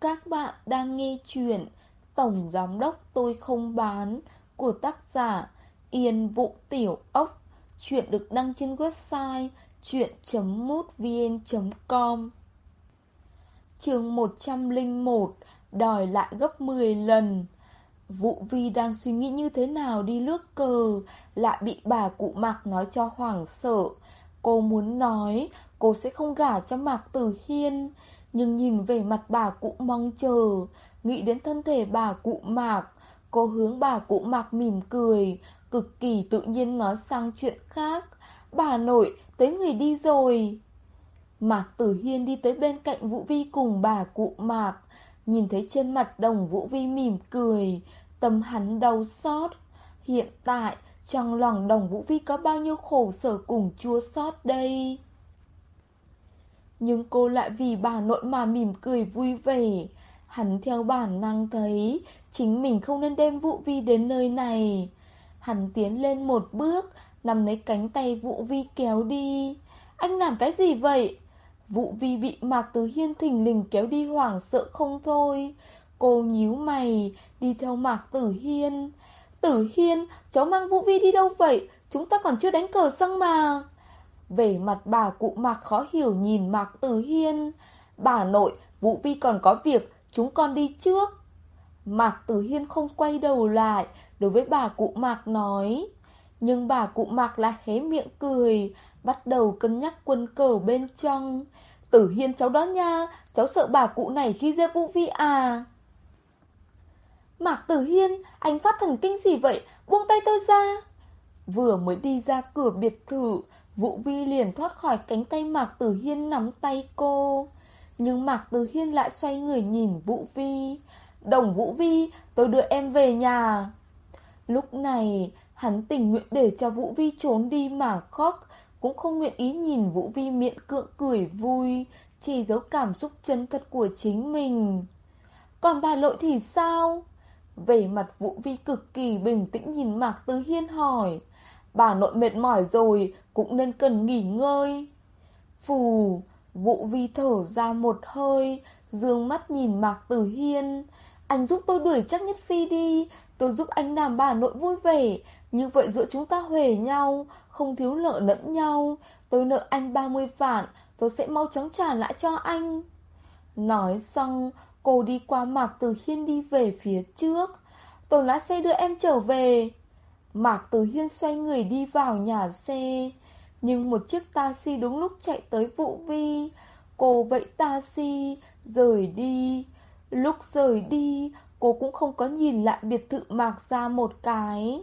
Các bạn đang nghe chuyện Tổng Giám Đốc Tôi Không Bán của tác giả Yên Vũ Tiểu Ốc. Chuyện được đăng trên website chuyện.mútvn.com Chương 101 Đòi lại gấp 10 lần. Vũ Vi đang suy nghĩ như thế nào đi lướt cờ, Lại bị bà cụ Mạc nói cho hoảng sợ. Cô muốn nói, cô sẽ không gả cho Mạc Tử Hiên. Nhưng nhìn về mặt bà cụ mong chờ Nghĩ đến thân thể bà cụ Mạc Cô hướng bà cụ Mạc mỉm cười Cực kỳ tự nhiên nói sang chuyện khác. Bà nội, tới người đi rồi. Mạc Tử Hiên đi tới bên cạnh Vũ Vi cùng bà cụ Mạc Nhìn thấy trên mặt đồng Vũ Vi mỉm cười Tâm hắn đau xót. Hiện tại trong lòng đồng Vũ Vi có bao nhiêu khổ sở cùng chua xót đây? Nhưng cô lại vì bà nội mà mỉm cười vui vẻ Hắn theo bản năng thấy Chính mình không nên đem Vũ Vi đến nơi này Hắn tiến lên một bước Nằm lấy cánh tay Vũ Vi kéo đi Anh làm cái gì vậy? Vũ Vi bị Mạc Tử Hiên thình lình kéo đi hoảng sợ không thôi Cô nhíu mày Đi theo Mạc Tử Hiên Tử Hiên, cháu mang Vũ Vi đi đâu vậy? Chúng ta còn chưa đánh cờ xong mà. Về mặt bà cụ Mạc khó hiểu nhìn Mạc Tử Hiên. Bà nội, Vũ Vi còn có việc, chúng con đi trước. Mạc Tử Hiên không quay đầu lại, đối với bà cụ Mạc nói. Nhưng bà cụ Mạc lại hé miệng cười, bắt đầu cân nhắc quân cờ bên trong. Tử Hiên cháu đó nha, cháu sợ bà cụ này khi dê Vũ Vi à. Mạc Tử Hiên, anh phát thần kinh gì vậy? Buông tay tôi ra. Vừa mới đi ra cửa biệt thự, Vũ Vi liền thoát khỏi cánh tay Mạc Tử Hiên nắm tay cô. Nhưng Mạc Tử Hiên lại xoay người nhìn Vũ Vi. Đồng Vũ Vi, tôi đưa em về nhà. Lúc này, hắn tình nguyện để cho Vũ Vi trốn đi mà khóc, cũng không nguyện ý nhìn Vũ Vi miệng cưỡng cười vui, chỉ giấu cảm xúc chân thật của chính mình. Còn bà lội thì sao? Về mặt Vũ Vi cực kỳ bình tĩnh nhìn Mạc Tứ Hiên hỏi Bà nội mệt mỏi rồi, Cũng nên cần nghỉ ngơi. Phù vụ Vi thở ra một hơi, Dương mắt nhìn Mạc Tử Hiên. Anh giúp tôi đuổi chắc nhất phi đi, Tôi giúp anh làm bà nội vui vẻ. Như vậy giữa chúng ta huề nhau, Không thiếu nợ lẫn nhau. Tôi nợ anh 30 vạn, Tôi sẽ mau chóng trả lại cho anh. Nói xong, Cô đi qua Mạc Tử Hiên đi về phía trước. Tôi lái xe đưa em trở về. Mạc Tử Hiên xoay người đi vào nhà xe. Nhưng một chiếc taxi đúng lúc chạy tới Vũ Vi. Cô vẫy taxi Rời đi. Lúc rời đi Cô cũng không có nhìn lại biệt thự Mạc ra một cái.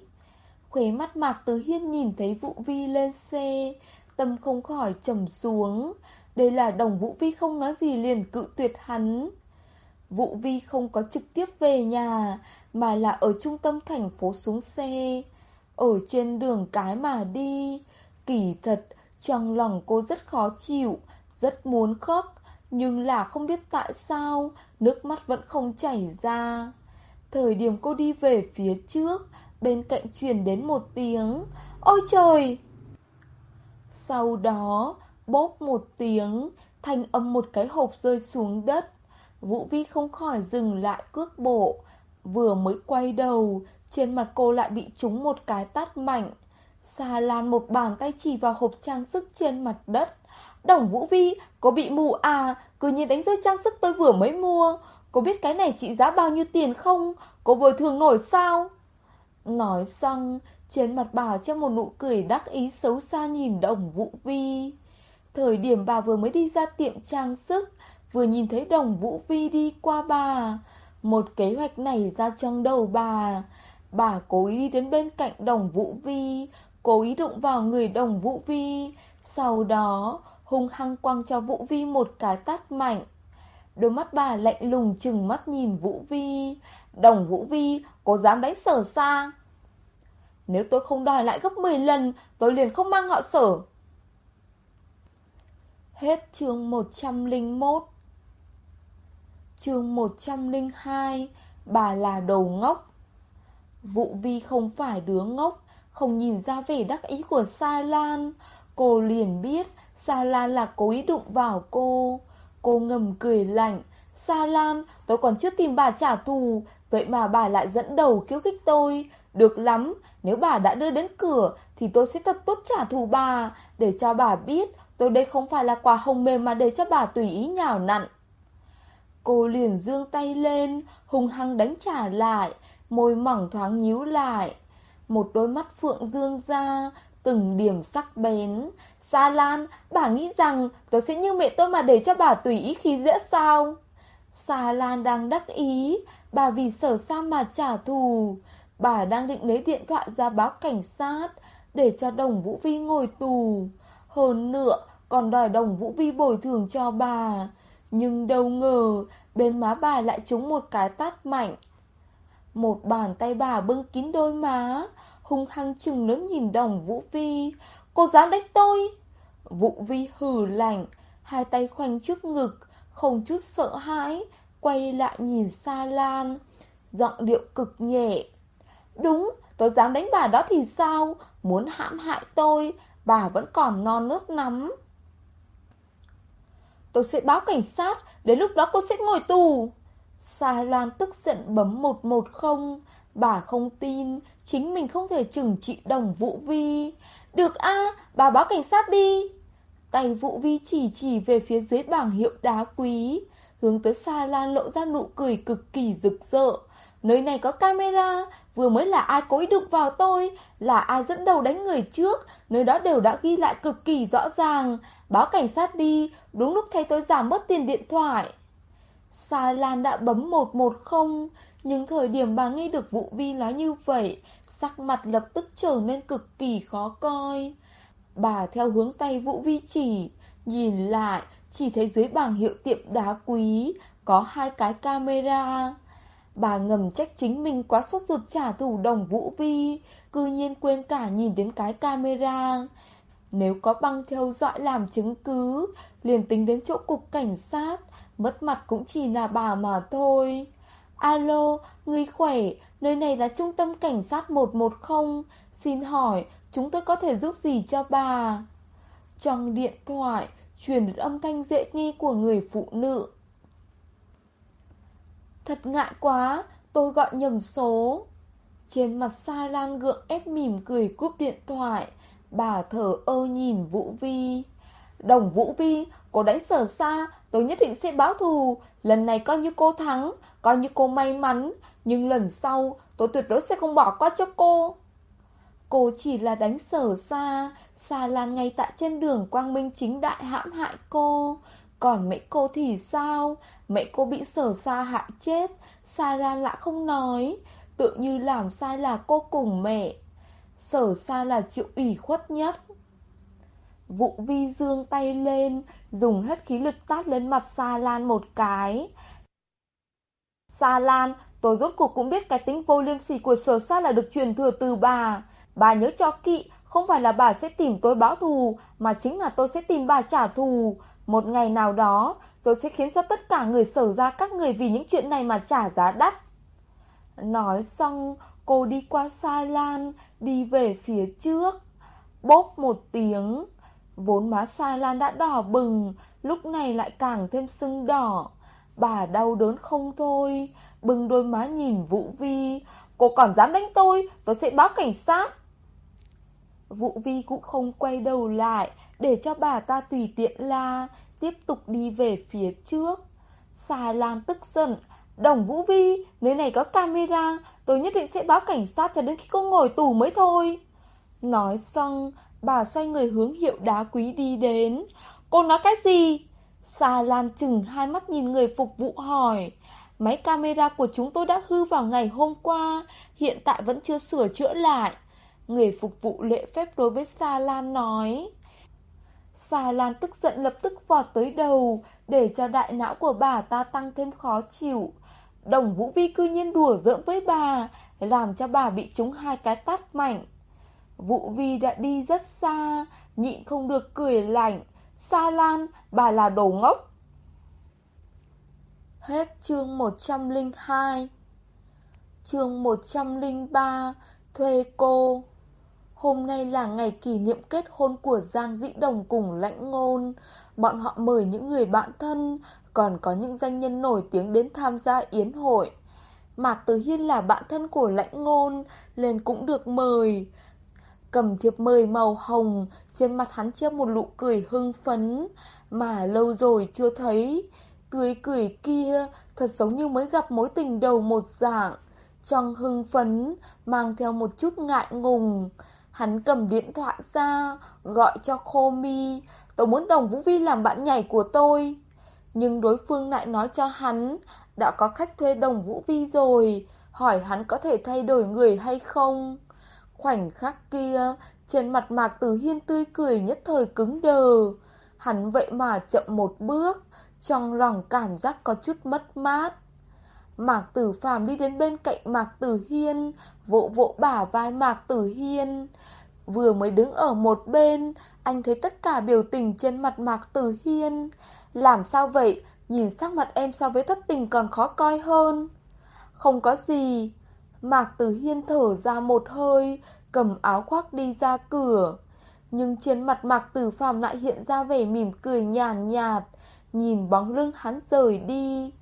Khóe mắt Mạc Tử Hiên nhìn thấy Vũ Vi lên xe. Tâm không khỏi trầm xuống. Đây là đồng Vũ Vi không nói gì liền cự tuyệt hắn. Vũ Vi không có trực tiếp về nhà, mà là ở trung tâm thành phố xuống xe. Ở trên đường cái mà đi, kỳ thật, trong lòng cô rất khó chịu, rất muốn khóc, nhưng là không biết tại sao, nước mắt vẫn không chảy ra. Thời điểm cô đi về phía trước, bên cạnh truyền đến một tiếng, ôi trời! Sau đó, bóp một tiếng, thanh âm một cái hộp rơi xuống đất. Vũ Vi không khỏi dừng lại cước bộ Vừa mới quay đầu trên mặt cô lại bị trúng một cái tát mạnh. Xà lan một bàn tay chỉ vào hộp trang sức trên mặt đất. Đồng Vũ Vi, có bị mù à? Cứ nhìn đánh rơi trang sức tôi vừa mới mua. Cô biết cái này trị giá bao nhiêu tiền không? Cô bồi thường nổi sao? Nói xong Trên mặt bà treo một nụ cười đắc ý xấu xa nhìn đồng Vũ Vi. Thời điểm bà vừa mới đi ra tiệm trang sức vừa nhìn thấy đồng Vũ Vi đi qua bà. Một kế hoạch này ra trong đầu bà. Bà cố ý đi đến bên cạnh đồng Vũ Vi, cố ý đụng vào người đồng Vũ Vi. Sau đó, hung hăng quăng cho Vũ Vi một cái tát mạnh. Đôi mắt bà lạnh lùng chừng mắt nhìn Vũ Vi. Đồng Vũ Vi, có dám đánh sở xa? Nếu tôi không đòi lại gấp 10 lần, tôi liền không mang họ sở. Hết chương 101 chương 102 Bà là đầu ngốc Vụ vi không phải đứa ngốc Không nhìn ra vẻ đắc ý của Sa Lan Cô liền biết Sa Lan là cố ý đụng vào cô Cô ngầm cười lạnh Sa Lan, tôi còn chưa tìm bà trả thù, vậy mà bà lại dẫn đầu khiêu khích tôi. Được lắm, nếu bà đã đưa đến cửa thì tôi sẽ thật tốt trả thù bà, để cho bà biết tôi đây không phải là quả hồng mềm mà để cho bà tùy ý nhào nặn. Cô liền dương tay lên, hùng hăng đánh trả lại, môi mỏng thoáng nhíu lại. Một đôi mắt phượng dương ra, từng điểm sắc bén. Sa Lan, bà nghĩ rằng tôi sẽ như mẹ tôi mà để cho bà tùy ý khi dễ sao? Sa Lan đang đắc ý, bà vì sở sa mà trả thù. Bà đang định lấy điện thoại ra báo cảnh sát, để cho đồng Vũ Vi ngồi tù. Hơn nữa, còn đòi đồng Vũ Vi bồi thường cho bà. Nhưng đâu ngờ, bên má bà lại trúng một cái tát mạnh. Một bàn tay bà bưng kín đôi má, hung hăng chừng lớn nhìn đồng Vũ Vi. Cô dám đánh tôi? Vũ Vi hừ lạnh, hai tay khoanh trước ngực, không chút sợ hãi, quay lại nhìn Sa Lan, giọng điệu cực nhẹ. Đúng, tôi dám đánh bà đó thì sao? Muốn hãm hại tôi, bà vẫn còn non nớt lắm. Tôi sẽ báo cảnh sát, đến lúc đó cô sẽ ngồi tù. Sa Loan tức giận bấm 110, bà không tin, chính mình không thể trừng trị đồng Vũ Vi. Được a, bà báo cảnh sát đi. Tay Vũ Vi chỉ chỉ về phía dưới bảng hiệu đá quý, hướng tới Sa Loan lộ ra nụ cười cực kỳ rực rỡ. Nơi này có camera, vừa mới là ai cố ý đụng vào tôi, là ai dẫn đầu đánh người trước, nơi đó đều đã ghi lại cực kỳ rõ ràng. Báo cảnh sát đi, đúng lúc thấy tôi giảm bớt tiền điện thoại. Sa Lan đã bấm 110, nhưng thời điểm bà nghe được vụ vi nói như vậy, sắc mặt lập tức trở nên cực kỳ khó coi. Bà theo hướng tay Vũ Vi chỉ, nhìn lại, chỉ thấy dưới bảng hiệu tiệm đá quý, có hai cái camera. Bà ngầm trách chính mình quá sốt ruột trả thù đồng Vũ Vi, cư nhiên quên cả nhìn đến cái camera. Nếu có băng theo dõi làm chứng cứ, liền tính đến chỗ cục cảnh sát, mất mặt cũng chỉ là bà mà thôi. Alo, người khỏe, nơi này là trung tâm cảnh sát 110, xin hỏi chúng tôi có thể giúp gì cho bà? Trong điện thoại, truyền được âm thanh dễ nghe của người phụ nữ. Thật ngại quá, tôi gọi nhầm số. Trên mặt Sa Lan gượng ép mỉm cười cúp điện thoại, bà thở ơ nhìn Vũ Vi. Đồng Vũ Vi, cô đánh sở xa, tôi nhất định sẽ báo thù. Lần này coi như cô thắng, coi như cô may mắn, nhưng lần sau tôi tuyệt đối sẽ không bỏ qua cho cô. Cô chỉ là đánh sở xa, xa lan ngay tại trên đường Quang Minh chính đại hãm hại cô. Còn mẹ cô thì sao? Mẹ cô bị sở xa hại chết, xa lan lại không nói. Tự như làm sai là cô cùng mẹ. Sở xa là chịu ủy khuất nhất. Vụ vi dương tay lên, dùng hết khí lực tát lên mặt Sa Lan một cái. Sa Lan, tôi rốt cuộc cũng biết cái tính vô liêm sỉ của sở sát là được truyền thừa từ bà. Bà nhớ cho kỵ, không phải là bà sẽ tìm tôi báo thù, mà chính là tôi sẽ tìm bà trả thù. Một ngày nào đó, tôi sẽ khiến cho tất cả người sở ra các người vì những chuyện này mà trả giá đắt. Nói xong, cô đi qua Sa Lan, đi về phía trước. Bốp một tiếng, vốn má Sa Lan đã đỏ bừng, lúc này lại càng thêm sưng đỏ. Bà đau đớn không thôi, bừng đôi má nhìn Vũ Vi. Cô còn dám đánh tôi, tôi sẽ báo cảnh sát. Vũ Vi cũng không quay đầu lại, để cho bà ta tùy tiện la, tiếp tục đi về phía trước. Xà Lan tức giận, Đồng Vũ Vi, nơi này có camera, tôi nhất định sẽ báo cảnh sát cho đến khi cô ngồi tù mới thôi. Nói xong, bà xoay người hướng hiệu đá quý đi đến. Cô nói cái gì? Xà Lan chừng hai mắt nhìn người phục vụ hỏi. Máy camera của chúng tôi đã hư vào ngày hôm qua, hiện tại vẫn chưa sửa chữa lại. Người phục vụ lễ phép đối với Sa Lan nói. Sa Lan tức giận lập tức vọt tới đầu, để cho đại não của bà ta tăng thêm khó chịu. Đồng Vũ Vi cư nhiên đùa giỡn với bà, làm cho bà bị trúng hai cái tát mạnh. Vũ Vi đã đi rất xa, nhịn không được cười lạnh. Sa Lan, bà là đồ ngốc. Hết chương 102 Chương 103 Thuê cô Hôm nay là ngày kỷ niệm kết hôn của Giang Dĩ Đồng cùng lãnh ngôn Bọn họ mời những người bạn thân còn có những danh nhân nổi tiếng đến tham gia yến hội. Mạc Tử Hiên là bạn thân của lãnh ngôn, nên cũng được mời. Cầm thiệp mời màu hồng, trên mặt hắn treo một nụ cười hưng phấn, mà lâu rồi chưa thấy. Tươi cười kia thật giống như mới gặp mối tình đầu một dạng. Trong hưng phấn, mang theo một chút ngại ngùng. Hắn cầm điện thoại ra, gọi cho Khô Mi. Tôi muốn Đồng Vũ Vi làm bạn nhảy của tôi. Nhưng đối phương lại nói cho hắn, đã có khách thuê Đồng Vũ Vi rồi, hỏi hắn có thể thay đổi người hay không. Khoảnh khắc kia, trên mặt Mạc Tử Hiên tươi cười nhất thời cứng đờ. Hắn vậy mà chậm một bước, trong lòng cảm giác có chút mất mát. Mạc Tử Phàm đi đến bên cạnh Mạc Tử Hiên, vỗ vỗ bả vai Mạc Tử Hiên. Vừa mới đứng ở một bên, anh thấy tất cả biểu tình trên mặt Mạc Tử Hiên. Làm sao vậy? Nhìn sắc mặt em so với thất tình còn khó coi hơn. Không có gì. Mạc Tử Hiên thở ra một hơi, cầm áo khoác đi ra cửa. Nhưng trên mặt Mạc Tử Phàm lại hiện ra vẻ mỉm cười nhàn nhạt, nhìn bóng lưng hắn rời đi.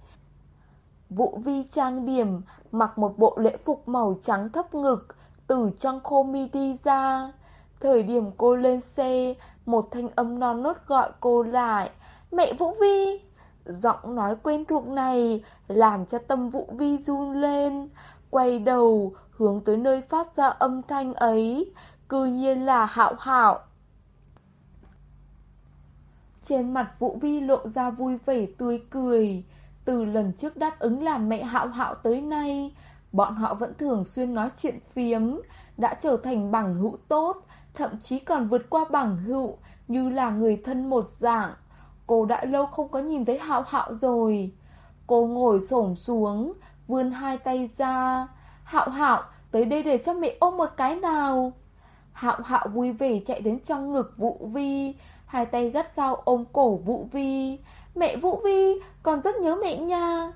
Vũ Vi trang điểm, mặc một bộ lễ phục màu trắng thấp ngực, từ trong khô mi đi ra. Thời điểm cô lên xe, một thanh âm non nốt gọi cô lại. Mẹ Vũ Vi! Giọng nói quen thuộc này làm cho tâm Vũ Vi run lên. Quay đầu, hướng tới nơi phát ra âm thanh ấy, cư nhiên là hạo hạo. Trên mặt Vũ Vi lộ ra vui vẻ tươi cười. Từ lần trước đáp ứng làm mẹ hạo hạo tới nay, bọn họ vẫn thường xuyên nói chuyện phiếm, đã trở thành bằng hữu tốt, thậm chí còn vượt qua bằng hữu, như là người thân một dạng. Cô đã lâu không có nhìn thấy hạo hạo rồi. Cô ngồi xổm xuống, vươn hai tay ra. Hạo hạo, tới đây để cho mẹ ôm một cái nào. Hạo hạo vui vẻ chạy đến trong ngực Vũ Vi, hai tay gắt gao ôm cổ Vũ Vi. Mẹ Vũ Vi, con rất nhớ mẹ nha.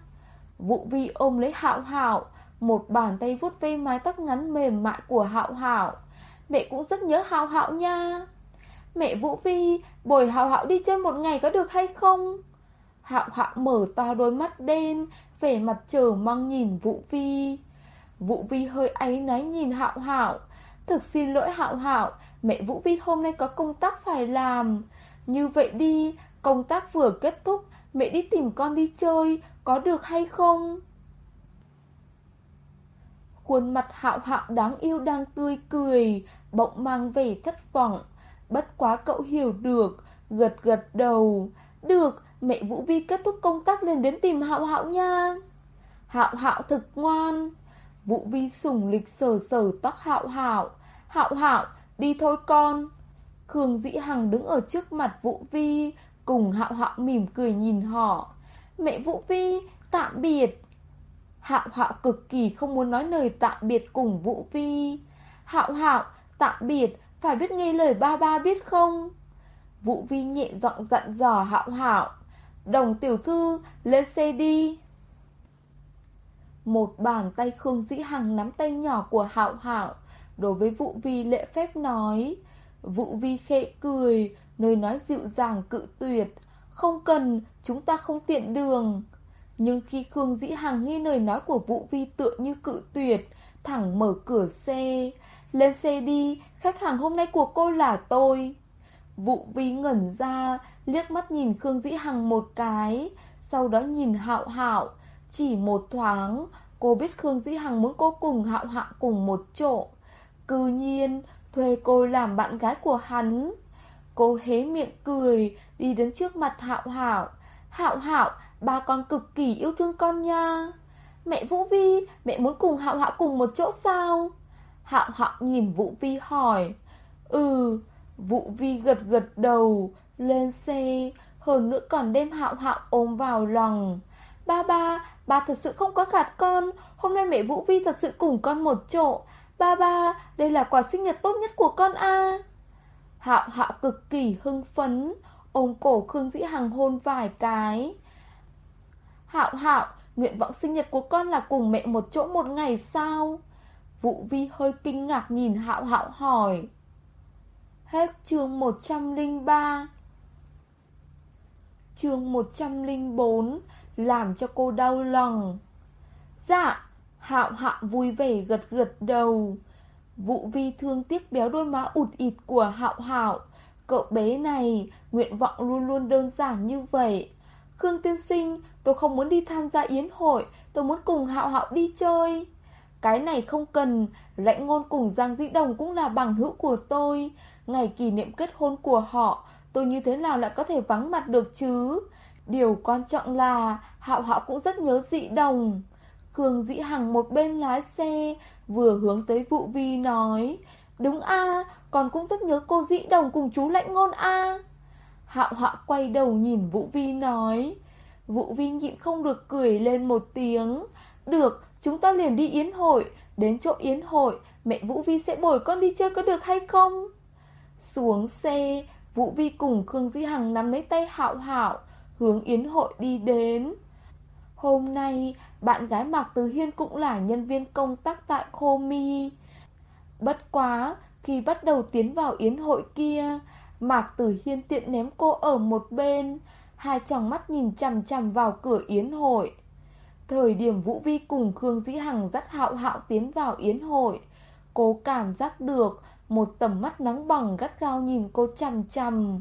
Vũ Vi ôm lấy Hạo Hạo, một bàn tay vuốt ve mái tóc ngắn mềm mại của Hạo Hạo. Mẹ cũng rất nhớ Hạo Hạo nha. Mẹ Vũ Vi, bồi Hạo Hạo đi chơi một ngày có được hay không? Hạo Hạo mở to đôi mắt đen, vẻ mặt chờ mong nhìn Vũ Vi. Vũ Vi hơi áy náy nhìn Hạo Hạo. Thực xin lỗi Hạo Hạo, mẹ Vũ Vi hôm nay có công tác phải làm. Như vậy đi, công tác vừa kết thúc, mẹ đi tìm con đi chơi, có được hay không? Khuôn mặt hạo hạo đáng yêu đang tươi cười, bỗng mang vẻ thất vọng. Bất quá cậu hiểu được, gật gật đầu. Được, mẹ Vũ Vi kết thúc công tác lên đến tìm hạo hạo nha. Hạo hạo thực ngoan. Vũ Vi sùng lịch sờ sờ tóc hạo hạo. Hạo hạo, đi thôi con. Khương Dĩ Hằng đứng ở trước mặt Vũ Vi, cùng hạo hạo mỉm cười nhìn họ. Mẹ Vũ Vi, tạm biệt. Hạo hạo cực kỳ không muốn nói lời tạm biệt cùng Vũ Vi. Hạo hạo, tạm biệt, phải biết nghe lời ba ba biết không? Vũ Vi nhẹ giọng dặn dò hạo hạo. Đồng tiểu thư, lên xe đi. Một bàn tay Khương Dĩ Hằng nắm tay nhỏ của hạo hạo, đối với Vũ Vi lễ phép nói. Vũ Vi khẽ cười, nơi nói dịu dàng cự tuyệt. Không cần, chúng ta không tiện đường. Nhưng khi Khương Dĩ Hằng nghe lời nói của Vũ Vi tựa như cự tuyệt, thẳng mở cửa xe. Lên xe đi, khách hàng hôm nay của cô là tôi. Vũ Vi ngẩn ra, liếc mắt nhìn Khương Dĩ Hằng một cái, sau đó nhìn Hạo Hạo. Chỉ một thoáng, cô biết Khương Dĩ Hằng muốn cô cùng Hạo Hạo cùng một chỗ. Cư nhiên, thuê cô làm bạn gái của hắn. Cô hé miệng cười, đi đến trước mặt Hạo Hạo. Hạo Hạo, ba con cực kỳ yêu thương con nha. Mẹ Vũ Vi, mẹ muốn cùng Hạo Hạo cùng một chỗ sao? Hạo Hạo nhìn Vũ Vi hỏi. Ừ, Vũ Vi gật gật đầu, lên xe, hơn nữa còn đem Hạo Hạo ôm vào lòng. Ba ba, ba thật sự không có gạt con, hôm nay mẹ Vũ Vi thật sự cùng con một chỗ. Ba ba, đây là quà sinh nhật tốt nhất của con a. Hạo Hạo cực kỳ hưng phấn, ôm cổ Khương Dĩ Hằng hôn vài cái. Hạo Hạo, nguyện vọng sinh nhật của con là cùng mẹ một chỗ một ngày sao? Vũ Vi hơi kinh ngạc nhìn Hạo Hạo hỏi. Hết chương 103 Chương 104 làm cho cô đau lòng. Dạ Hạo hạo vui vẻ gật gật đầu. Vũ vi thương tiếc béo đôi má ụt ịt của hạo hạo. Cậu bé này, Nguyện vọng luôn luôn đơn giản như vậy. Khương tiên sinh, Tôi không muốn đi tham gia yến hội, Tôi muốn cùng hạo hạo đi chơi. Cái này không cần, Lãnh ngôn cùng Giang Dĩ Đồng cũng là bằng hữu của tôi. Ngày kỷ niệm kết hôn của họ, Tôi như thế nào lại có thể vắng mặt được chứ? Điều quan trọng là Hạo Hạo cũng rất nhớ Dĩ Đồng. Khương Dĩ Hằng một bên lái xe, Vừa hướng tới Vũ Vi nói, Đúng a Còn cũng rất nhớ cô Dĩ Đồng cùng chú Lãnh Ngôn a. Hạo Hạo quay đầu nhìn Vũ Vi nói Vũ Vi nhịn không được cười lên một tiếng, Được, Chúng ta liền đi yến hội, Đến chỗ yến hội, Mẹ Vũ Vi sẽ bồi con đi chơi có được hay không? Xuống xe, Vũ Vi cùng Khương Dĩ Hằng nắm lấy tay Hạo Hạo Hướng yến hội đi đến. Hôm nay, Bạn gái Mạc Từ Hiên cũng là nhân viên công tác tại Khô Mi. Bất quá, Khi bắt đầu tiến vào yến hội kia, Mạc Tử Hiên tiện ném cô ở một bên, Hai tròng mắt nhìn chằm chằm vào cửa yến hội. Thời điểm Vũ Vi cùng Khương Dĩ Hằng dắt hạo hạo tiến vào yến hội, Cô cảm giác được Một tầm mắt nóng bỏng gắt gao nhìn cô chằm chằm.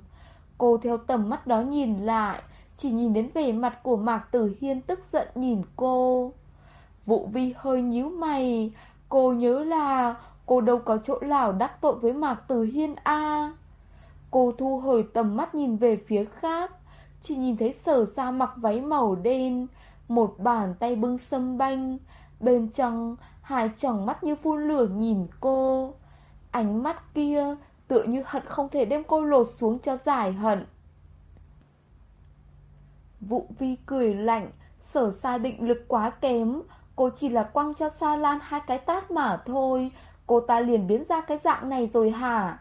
Cô theo tầm mắt đó nhìn lại chỉ nhìn đến vẻ mặt của Mạc Tử Hiên tức giận nhìn cô. Vũ Vi hơi nhíu mày. Cô nhớ là Cô đâu có chỗ nào đắc tội với Mạc Tử Hiên a. Cô thu hồi tầm mắt nhìn về phía khác. Chỉ nhìn thấy sở ra mặc váy màu đen, Một bàn tay bưng sâm banh. Bên trong, Hai tròng mắt như phun lửa nhìn cô. Ánh mắt kia Tựa như hận không thể đem cô lột xuống cho giải hận. Vụ vi cười lạnh Sở xa định lực quá kém Cô chỉ là quăng cho Sa Lan hai cái tát mà thôi Cô ta liền biến ra cái dạng này rồi hả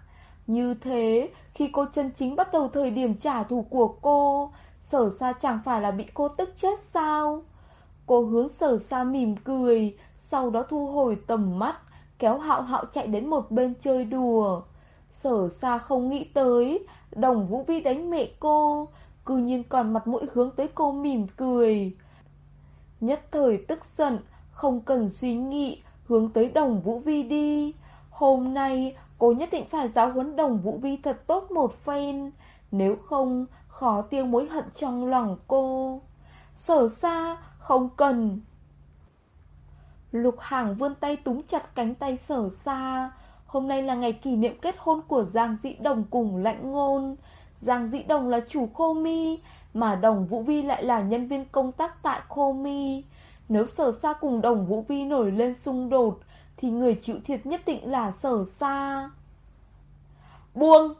như thế, khi cô chân chính bắt đầu thời điểm trả thù của cô, sở sa chẳng phải là bị cô tức chết sao? Cô hướng sở sa mỉm cười, sau đó thu hồi tầm mắt, kéo hạo hạo chạy đến một bên chơi đùa. Sở sa không nghĩ tới, đồng vũ vi đánh mẹ cô, cư nhiên còn mặt mũi hướng tới cô mỉm cười. Nhất thời tức giận, không cần suy nghĩ, hướng tới đồng vũ vi đi. Hôm nay Cô nhất định phải giáo huấn đồng Vũ Vi thật tốt một phen Nếu không khó tiêu mối hận trong lòng cô Sở xa không cần Lục Hàng vươn tay túm chặt cánh tay sở xa Hôm nay là ngày kỷ niệm kết hôn của Giang Dĩ Đồng cùng lãnh ngôn Giang Dĩ Đồng là chủ khô mi Mà đồng Vũ Vi lại là nhân viên công tác tại khô mi Nếu sở sa cùng đồng Vũ Vi nổi lên xung đột thì người chịu thiệt nhất định là sở sa Buông!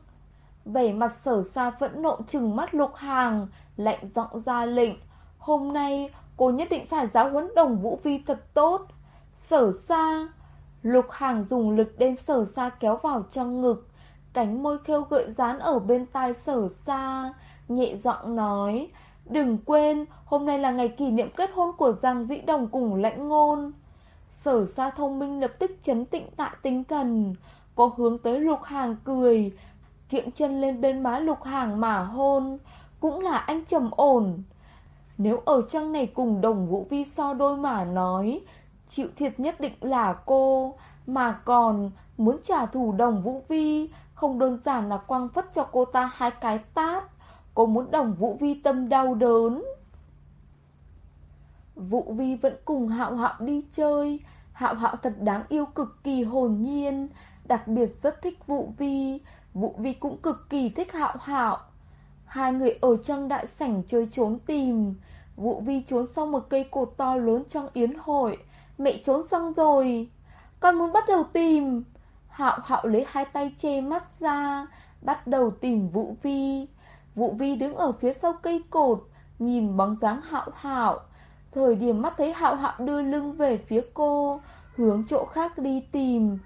Vẻ mặt sở sa phẫn nộ chừng mắt lục hàng, lạnh giọng ra lệnh. Hôm nay cô nhất định phải giáo huấn đồng vũ vi thật tốt. Sở sa Lục hàng dùng lực đem sở sa kéo vào trong ngực. Cánh môi khêu gợi dán ở bên tai sở xa. Nhẹ giọng nói. Đừng quên, hôm nay là ngày kỷ niệm kết hôn của Giang Dĩ Đồng cùng lãnh ngôn. Sở xa thông minh lập tức chấn tĩnh tại tinh thần Có hướng tới lục hàng cười Kiệm chân lên bên má lục hàng mà hôn Cũng là anh trầm ổn Nếu ở trang này cùng đồng vũ vi so đôi mà nói Chịu thiệt nhất định là cô Mà còn muốn trả thù đồng vũ vi không đơn giản là quăng phất cho cô ta hai cái tát. Cô muốn đồng vũ vi tâm đau đớn. Vũ vi vẫn cùng hạo hạo đi chơi. Hạo hạo thật đáng yêu cực kỳ hồn nhiên, Đặc biệt rất thích Vũ Vi. Vũ Vi cũng cực kỳ thích hạo hạo. Hai người ở trong đại sảnh chơi trốn tìm. Vũ Vi trốn sau một cây cột to lớn trong yến hội. Mẹ trốn xong rồi. Con muốn bắt đầu tìm. Hạo hạo lấy hai tay che mắt ra, Bắt đầu tìm Vũ Vi. Vũ Vi đứng ở phía sau cây cột, Nhìn bóng dáng hạo hạo. Thời điểm mắt thấy hạo hạo đưa lưng về phía cô, Hướng chỗ khác đi tìm.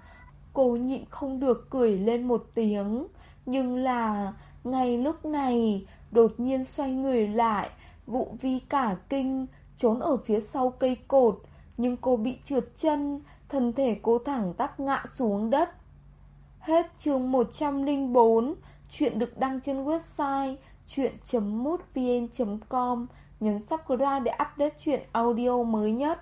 Cô nhịn không được cười lên một tiếng. Nhưng là, Ngay lúc này, Đột nhiên xoay người lại, Vũ vi cả kinh, Trốn ở phía sau cây cột. Nhưng cô bị trượt chân, Thân thể cô thẳng tắp ngã xuống đất. Hết chương 104 Chuyện được đăng trên website chuyện.mútvn.com Nhấn subscribe để update chuyện audio mới nhất.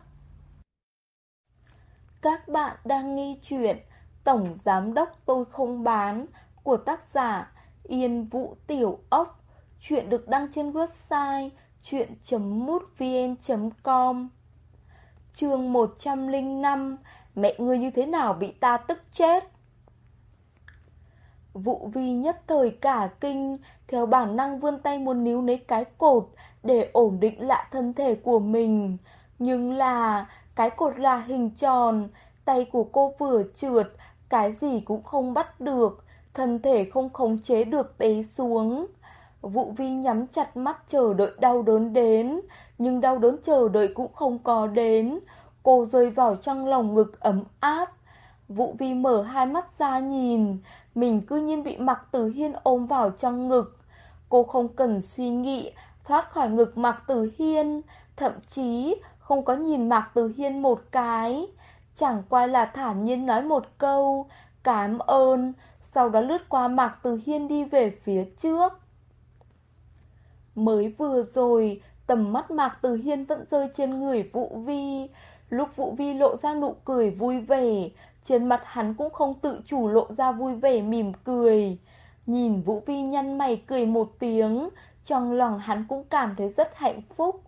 Các bạn đang nghe chuyện Tổng Giám Đốc Tôi Không Bán của tác giả Yên Vũ Tiểu Ốc. Chuyện được đăng trên website chuyện.mútvn.com Chương 105 Mẹ ngươi như thế nào bị ta tức chết? Vụ vi nhất thời cả kinh, Theo bản năng vươn tay muốn níu lấy cái cột Để ổn định lại thân thể của mình. Nhưng là, Cái cột là hình tròn, Tay của cô vừa trượt, Cái gì cũng không bắt được, Thân thể không khống chế được té xuống. Vụ vi nhắm chặt mắt chờ đợi đau đớn đến, Nhưng đau đớn chờ đợi cũng không có đến. Cô rơi vào trong lòng ngực ấm áp. Vụ vi mở hai mắt ra nhìn mình cư nhiên bị Mạc Tử Hiên ôm vào trong ngực. Cô không cần suy nghĩ Thoát khỏi ngực Mạc Tử Hiên. Thậm chí không có nhìn Mạc Tử Hiên một cái. Chẳng qua là thản nhiên nói một câu Cảm ơn. Sau đó lướt qua Mạc Tử Hiên đi về phía trước. Mới vừa rồi Tầm mắt Mạc Tử Hiên vẫn rơi trên người Vũ Vi. Lúc Vũ Vi lộ ra nụ cười vui vẻ, trên mặt hắn cũng không tự chủ lộ ra vui vẻ mỉm cười. Nhìn Vũ Vi nhăn mày cười một tiếng, trong lòng hắn cũng cảm thấy rất hạnh phúc.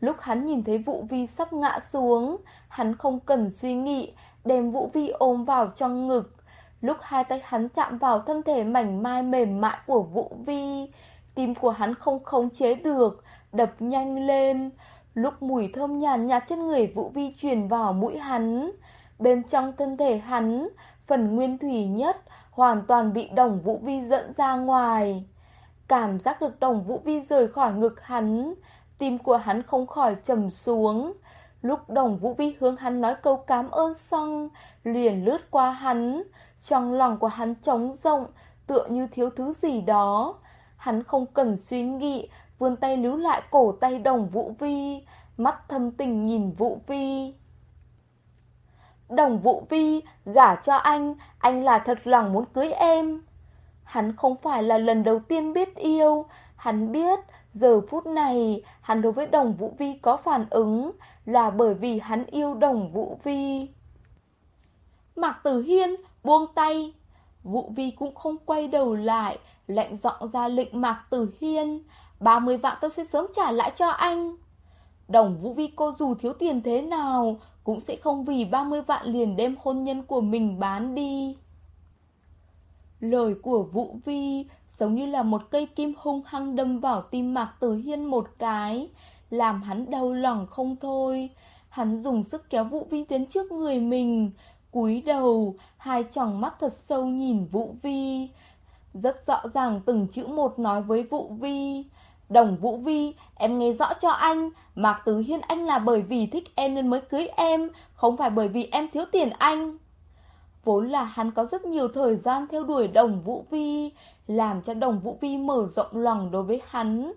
Lúc hắn nhìn thấy Vũ Vi sắp ngã xuống, hắn không cần suy nghĩ, đem Vũ Vi ôm vào trong ngực. Lúc hai tay hắn chạm vào thân thể mảnh mai mềm mại của Vũ Vi, tim của hắn không khống chế được, đập nhanh lên. Lúc mùi thơm nhàn nhạt trên người Vũ Vi truyền vào mũi hắn, bên trong thân thể hắn, phần nguyên thủy nhất hoàn toàn bị đồng Vũ Vi dẫn ra ngoài. Cảm giác được đồng Vũ Vi rời khỏi ngực hắn, tim của hắn không khỏi trầm xuống. Lúc đồng Vũ Vi hướng hắn nói câu cảm ơn xong, liền lướt qua hắn, trong lòng của hắn trống rộng, tựa như thiếu thứ gì đó. Hắn không cần suy nghĩ, vươn tay níu lại cổ tay đồng Vũ Vi, mắt thâm tình nhìn Vũ Vi. Đồng Vũ Vi, gả cho anh, anh là thật lòng muốn cưới em. Hắn không phải là lần đầu tiên biết yêu, hắn biết giờ phút này hắn đối với đồng Vũ Vi có phản ứng là bởi vì hắn yêu đồng Vũ Vi. Mạc Tử Hiên buông tay, Vũ Vi cũng không quay đầu lại, lạnh giọng ra lệnh Mạc Tử Hiên, 30 vạn tôi sẽ sớm trả lại cho anh. Đồng Vũ Vi cô dù thiếu tiền thế nào, cũng sẽ không vì 30 vạn liền đem hôn nhân của mình bán đi. Lời của Vũ Vi giống như là một cây kim hung hăng đâm vào tim Mạc Tử Hiên một cái, làm hắn đau lòng không thôi. Hắn dùng sức kéo Vũ Vi đến trước người mình, cúi đầu, hai tròng mắt thật sâu nhìn Vũ Vi. Rất rõ ràng từng chữ một nói với Vũ Vi. Đồng Vũ Vi, em nghe rõ cho anh, Mạc Tứ Hiên anh là bởi vì thích em nên mới cưới em, không phải bởi vì em thiếu tiền anh. Vốn là hắn có rất nhiều thời gian theo đuổi đồng Vũ Vi, làm cho đồng Vũ Vi mở rộng lòng đối với hắn.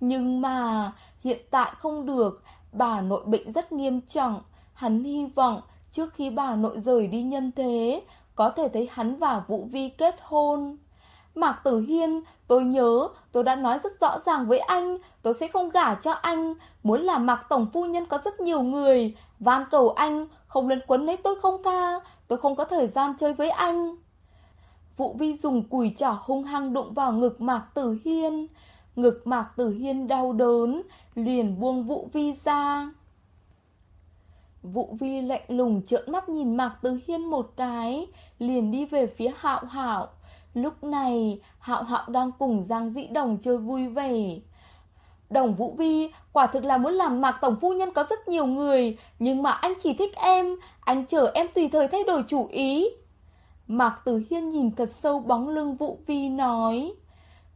Nhưng mà hiện tại không được, bà nội bệnh rất nghiêm trọng, hắn hy vọng trước khi bà nội rời đi nhân thế, có thể thấy hắn và Vũ Vi kết hôn. Mạc Tử Hiên, tôi nhớ, tôi đã nói rất rõ ràng với anh, tôi sẽ không gả cho anh, muốn làm Mạc Tổng Phu Nhân có rất nhiều người, van cầu anh, không lên quấn lấy tôi không tha, tôi không có thời gian chơi với anh. Vũ Vi dùng cùi chỏ hung hăng đụng vào ngực Mạc Tử Hiên, ngực Mạc Tử Hiên đau đớn, liền buông Vũ Vi ra. Vũ Vi lạnh lùng trợn mắt nhìn Mạc Tử Hiên một cái, liền đi về phía Hạo Hạo. Lúc này, Hạo Hạo đang cùng Giang Dĩ Đồng chơi vui vẻ. Đồng Vũ Vi quả thực là muốn làm Mạc Tổng Phu Nhân có rất nhiều người, nhưng mà anh chỉ thích em, anh chờ em tùy thời thay đổi chủ ý. Mạc Tử Hiên nhìn thật sâu bóng lưng Vũ Vi nói.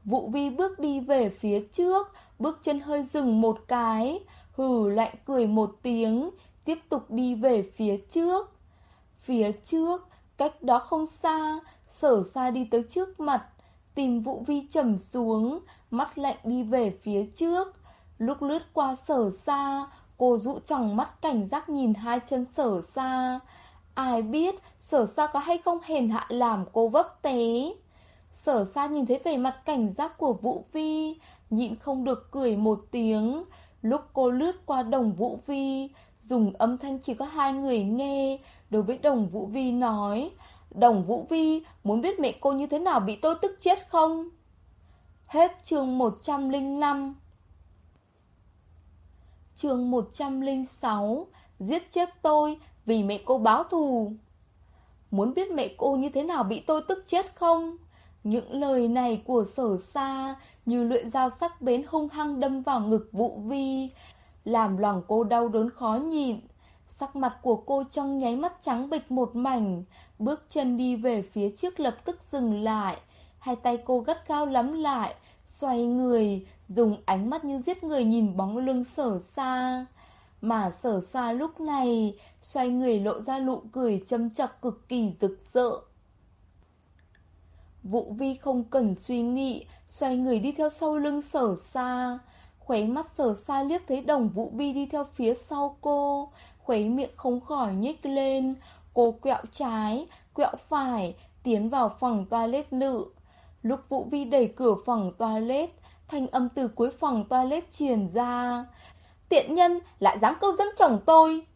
Vũ Vi bước đi về phía trước, bước chân hơi dừng một cái, hừ lạnh cười một tiếng, tiếp tục đi về phía trước. Phía trước, cách đó không xa, Sở xa đi tới trước mặt, tìm Vũ Vi trầm xuống, mắt lạnh đi về phía trước. Lúc lướt qua sở xa, cô dụ tròng mắt cảnh giác nhìn hai chân sở xa. Ai biết sở xa có hay không hèn hạ làm cô vấp té. Sở xa nhìn thấy vẻ mặt cảnh giác của Vũ Vi, nhịn không được cười một tiếng. Lúc cô lướt qua đồng Vũ Vi, dùng âm thanh chỉ có hai người nghe, đối với đồng Vũ Vi nói, Đồng Vũ Vi muốn biết mẹ cô như thế nào bị tôi tức chết không? Hết chương 105 Chương 106 Giết chết tôi vì mẹ cô báo thù Muốn biết mẹ cô như thế nào bị tôi tức chết không? Những lời này của sở xa như lưỡi dao sắc bén hung hăng đâm vào ngực Vũ Vi, Làm lòng cô đau đớn khó nhịn Sắc mặt của cô trong nháy mắt trắng bịch một mảnh Bước chân đi về phía trước lập tức dừng lại. Hai tay cô gắt gao lắm lại, Xoay người, Dùng ánh mắt như giết người nhìn bóng lưng sở xa. Mà sở xa lúc này, Xoay người lộ ra nụ cười châm chọc cực kỳ rực rỡ. Vũ Vi không cần suy nghĩ, Xoay người đi theo sau lưng sở xa. Khuấy mắt sở xa liếc thấy đồng Vũ Vi đi theo phía sau cô. Khuấy miệng không khỏi nhếch lên Cô quẹo trái, quẹo phải, tiến vào phòng toilet nữ. Lúc Vũ Vi đẩy cửa phòng toilet, thanh âm từ cuối phòng toilet truyền ra. Tiện nhân lại dám câu dẫn chồng tôi.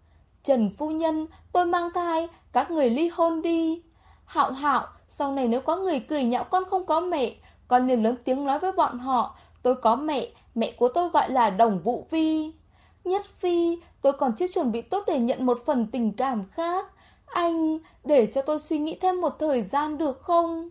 Trần phu nhân, tôi mang thai, các người ly hôn đi. Hạo hạo, sau này nếu có người cười nhạo con không có mẹ, con liền lớn tiếng nói với bọn họ, tôi có mẹ, mẹ của tôi gọi là Đồng Vũ Vi. Nhất Phi, tôi còn chưa chuẩn bị tốt để nhận một phần tình cảm khác. Anh, để cho tôi suy nghĩ thêm một thời gian được không?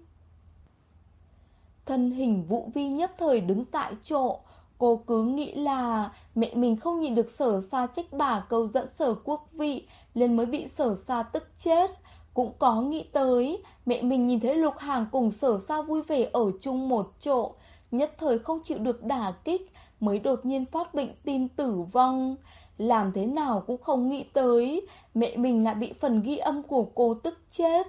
Thân hình Vũ Vi nhất thời đứng tại chỗ, cô cứ nghĩ là mẹ mình không nhìn được sở xa trách bà câu dẫn sở quốc vị, nên mới bị sở xa tức chết. Cũng có nghĩ tới, mẹ mình nhìn thấy lục hàng cùng sở xa vui vẻ ở chung một chỗ, nhất thời không chịu được đả kích, mới đột nhiên phát bệnh tim tử vong. Làm thế nào cũng không nghĩ tới, Mẹ mình lại bị phần ghi âm của cô tức chết.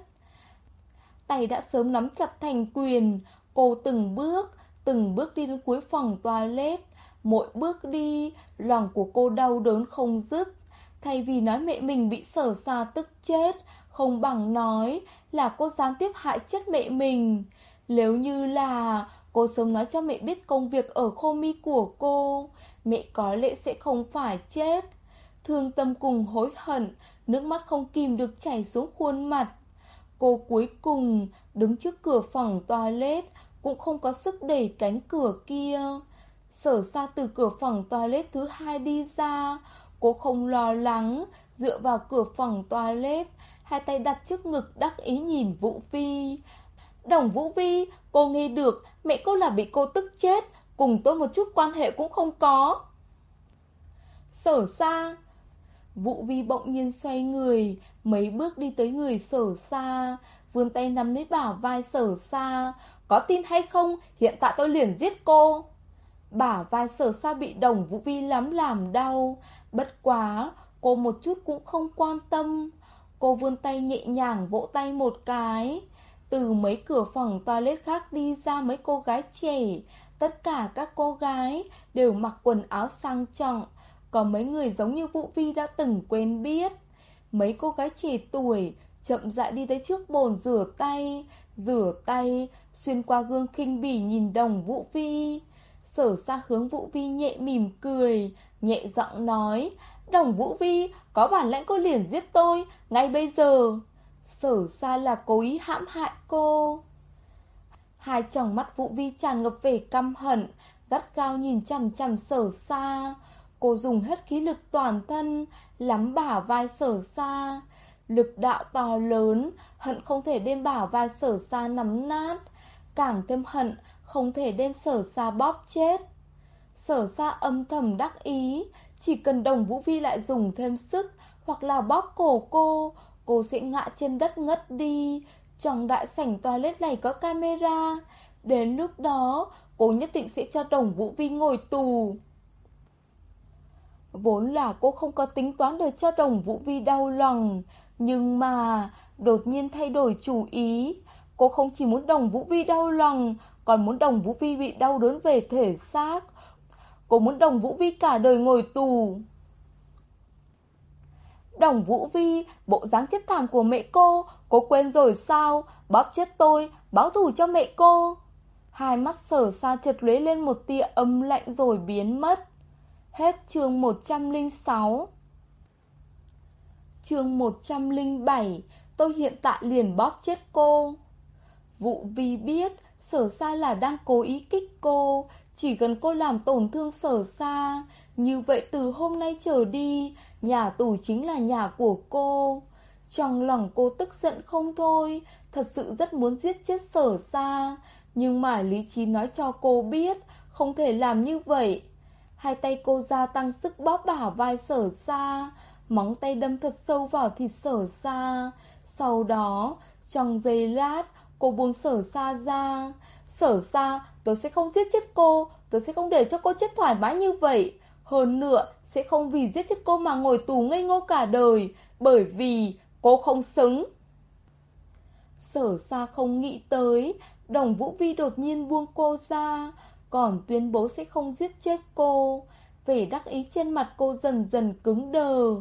Tay đã sớm nắm chặt thành quyền, Cô từng bước Từng bước đi đến cuối phòng toilet. Mỗi bước đi, Lòng của cô đau đớn không dứt. Thay vì nói mẹ mình bị sở xa tức chết, Không bằng nói Là cô gián tiếp hại chết mẹ mình. Nếu như là Cô sớm nói cho mẹ biết công việc ở khô mi của cô. Mẹ có lẽ sẽ không phải chết. Thương tâm cùng hối hận, Nước mắt không kìm được chảy xuống khuôn mặt. Cô cuối cùng đứng trước cửa phòng toilet, Cũng không có sức đẩy cánh cửa kia. Sở xa từ cửa phòng toilet thứ hai đi ra, Cô không lo lắng, Dựa vào cửa phòng toilet, Hai tay đặt trước ngực đắc ý nhìn Vũ Vi. Đồng Vũ Vi, Cô nghe được mẹ cô là bị cô tức chết, Cùng tôi một chút quan hệ cũng không có. Sở xa Vũ Vi bỗng nhiên xoay người, Mấy bước đi tới người sở xa Vươn tay nắm lấy bả vai sở xa Có tin hay không, Hiện tại tôi liền giết cô. Bả vai sở xa bị đồng Vũ Vi lắm làm đau. Bất quá, Cô một chút cũng không quan tâm. Cô vươn tay nhẹ nhàng vỗ tay một cái. Từ mấy cửa phòng toilet khác đi ra mấy cô gái trẻ. Tất cả các cô gái đều mặc quần áo sang trọng. Có mấy người giống như Vũ Vi đã từng quen biết. Mấy cô gái trẻ tuổi chậm rãi đi tới trước bồn rửa tay Rửa tay, Xuyên qua gương khinh bỉ nhìn đồng Vũ Vi Sở xa hướng Vũ Vi nhẹ mỉm cười, Nhẹ giọng nói, Đồng Vũ Vi Có bản lãnh cô liền giết tôi Ngay bây giờ. Sở ra là cố ý hãm hại cô Hai tròng mắt Vũ Vi tràn ngập vẻ căm hận, gắt cao nhìn chằm chằm sở xa. Cô dùng hết khí lực toàn thân, lắm bả vai sở xa. Lực đạo to lớn, hận không thể đem bả vai sở xa nắm nát. Càng thêm hận, không thể đem sở xa bóp chết. Sở xa âm thầm đắc ý, chỉ cần đồng Vũ Vi lại dùng thêm sức, hoặc là bóp cổ cô, cô sẽ ngã trên đất ngất đi, trong đại sảnh toilet này có camera. Đến lúc đó Cô nhất định sẽ cho Đồng Vũ Vi ngồi tù. Vốn là cô không có tính toán để cho Đồng Vũ Vi đau lòng Nhưng mà Đột nhiên thay đổi chủ ý. Cô không chỉ muốn Đồng Vũ Vi đau lòng Còn muốn Đồng Vũ Vi bị đau đớn về thể xác. Cô muốn Đồng Vũ Vi cả đời ngồi tù. Đồng Vũ Vi, bộ dáng chết thảm của mẹ cô, cô quên rồi sao? Bóp chết tôi, báo thù cho mẹ cô. Hai mắt sở xa chợt lóe lên một tia âm lạnh rồi biến mất. Hết chương 106 Chương 107 Tôi hiện tại liền bóp chết cô Vụ vi biết Sở xa là đang cố ý kích cô Chỉ cần cô làm tổn thương sở xa Như vậy từ hôm nay trở đi Nhà tù chính là nhà của cô. Trong lòng cô tức giận không thôi, Thật sự rất muốn giết chết sở xa. Nhưng mà lý trí nói cho cô biết, Không thể làm như vậy. Hai tay cô gia tăng sức bóp bả vai sở xa, Móng tay đâm thật sâu vào thịt sở xa. Sau đó, Trong giây lát, Cô buông sở xa ra. Sở xa, tôi sẽ không giết chết cô, Tôi sẽ không để cho cô chết thoải mái như vậy. Hơn nữa sẽ không vì giết chết cô mà ngồi tù ngây ngô cả đời, Bởi vì cô không xứng. Sở xa không nghĩ tới, Đồng Vũ Vi đột nhiên buông cô ra, Còn tuyên bố sẽ không giết chết cô. Vẻ đắc ý trên mặt cô dần dần cứng đờ.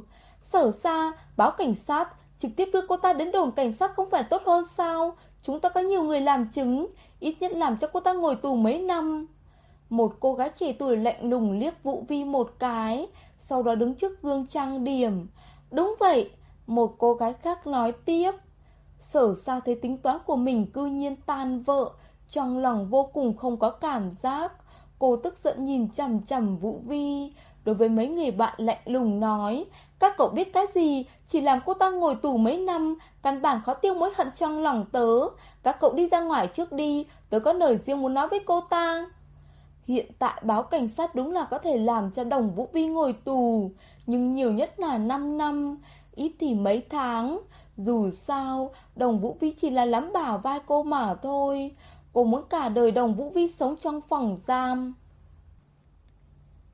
Sở xa báo cảnh sát, Trực tiếp đưa cô ta đến đồn cảnh sát không phải tốt hơn sao? Chúng ta có nhiều người làm chứng, Ít nhất làm cho cô ta ngồi tù mấy năm. Một cô gái trẻ tuổi lạnh lùng liếc Vũ Vi một cái, Sau đó đứng trước gương trang điểm. Đúng vậy, Một cô gái khác nói tiếp. Sở sao thấy tính toán của mình cư nhiên tan vợ Trong lòng vô cùng không có cảm giác. Cô tức giận nhìn chằm chằm Vũ Vi, Đối với mấy người bạn lạnh lùng nói, Các cậu biết cái gì? Chỉ làm cô ta ngồi tù mấy năm, Căn bản khó tiêu mối hận trong lòng tớ. Các cậu đi ra ngoài trước đi, Tớ có lời riêng muốn nói với cô ta. Hiện tại báo cảnh sát đúng là có thể làm cho đồng Vũ Vi ngồi tù, Nhưng nhiều nhất là 5 năm, Ít thì mấy tháng. Dù sao, Đồng Vũ Vi chỉ là lắm bảo vai cô mà thôi. Cô muốn cả đời đồng Vũ Vi sống trong phòng giam.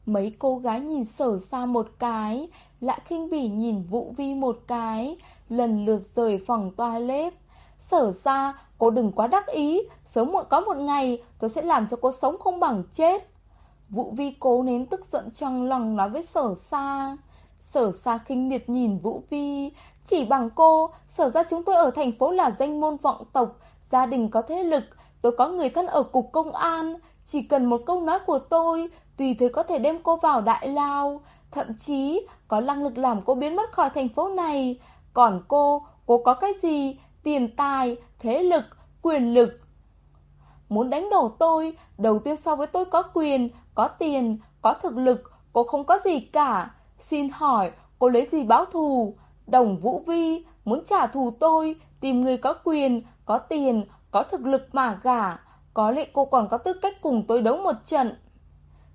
Mấy cô gái nhìn sở xa một cái, Lại khinh bỉ nhìn Vũ Vi một cái, Lần lượt rời phòng toilet. Sở xa, Cô đừng quá đắc ý Sớm muộn có một ngày tôi sẽ làm cho cô sống không bằng chết. Vũ Vi cố nén tức giận trong lòng nói với sở xa Sở xa khinh miệt nhìn Vũ Vi. Chỉ bằng cô Sở ra chúng tôi ở thành phố là danh môn vọng tộc. Gia đình có thế lực Tôi có người thân ở cục công an. Chỉ cần một câu nói của tôi Tùy thời có thể đem cô vào đại lao. Thậm chí có năng lực làm cô biến mất khỏi thành phố này. Còn cô, cô có cái gì? Tiền tài, thế lực, quyền lực Muốn đánh đổ tôi Đầu tiên so với tôi có quyền Có tiền, có thực lực Cô không có gì cả. Xin hỏi cô lấy gì báo thù? Đồng Vũ Vi muốn trả thù tôi Tìm người có quyền, có tiền Có thực lực mà gả. Có lẽ cô còn có tư cách cùng tôi đấu một trận.